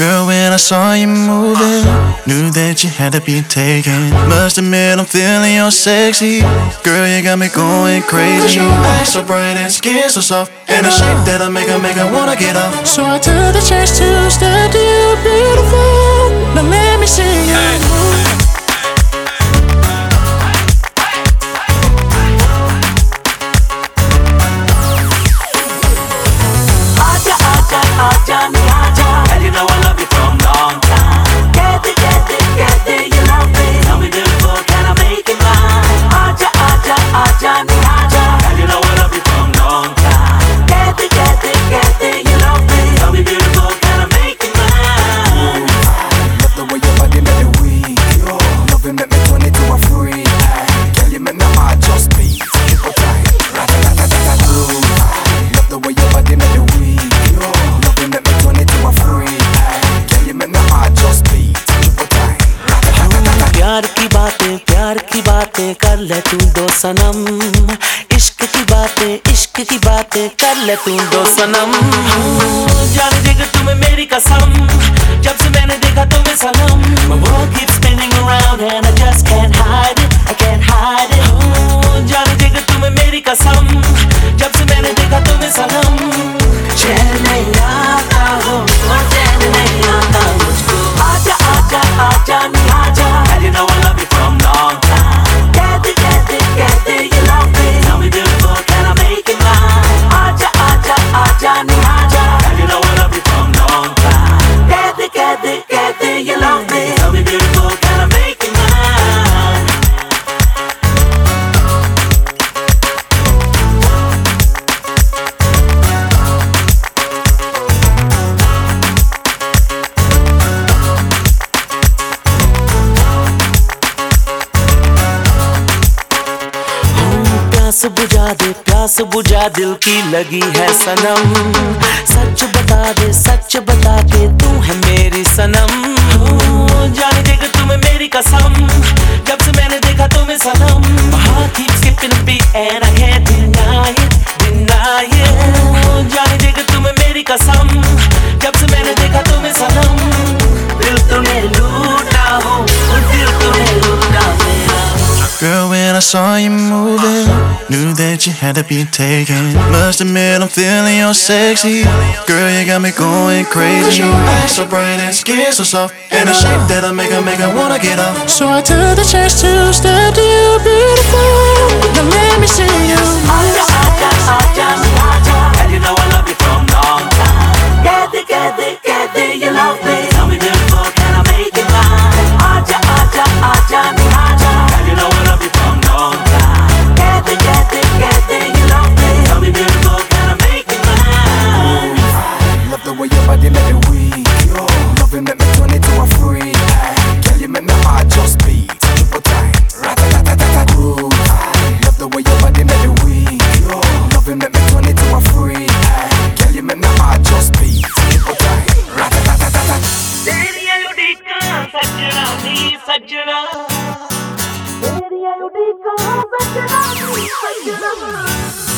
Girl, when I saw you moving, knew that you had to be taken. Must admit, I'm feeling your sexy. Girl, you got me going crazy. Your eyes so bright and skin so soft. And the shape that I make her make her wanna get off. So I took the chance to step बातें कर ले तू दो सनम। इश्क की बातें, इश्क की बातें कर ले तू दो सनम। जान देगा तुम्हें मेरी कसम। जब से मैंने देखा तुम्हें सनम। World keeps spinning around and I just can't hide it, I can't hide it जान देगा तुम्हें मेरी कसम। प्यास बुझा दे, प्यास बुझा दिल की लगी है सनम। सच बता दे, सच बता दे, तू है मेरी सनम। जाने देगा तुम्हें मेरी कसम, जब से मैंने I saw you moving, knew that you had to be taken. Must admit, I'm feeling your sexy. Girl, you got me going crazy. Your eyes so bright and skin so soft. And the shape that I make her make her wanna get off. So I took the chance to step to you, beautiful. Now let me see you. because I cannot, I cannot.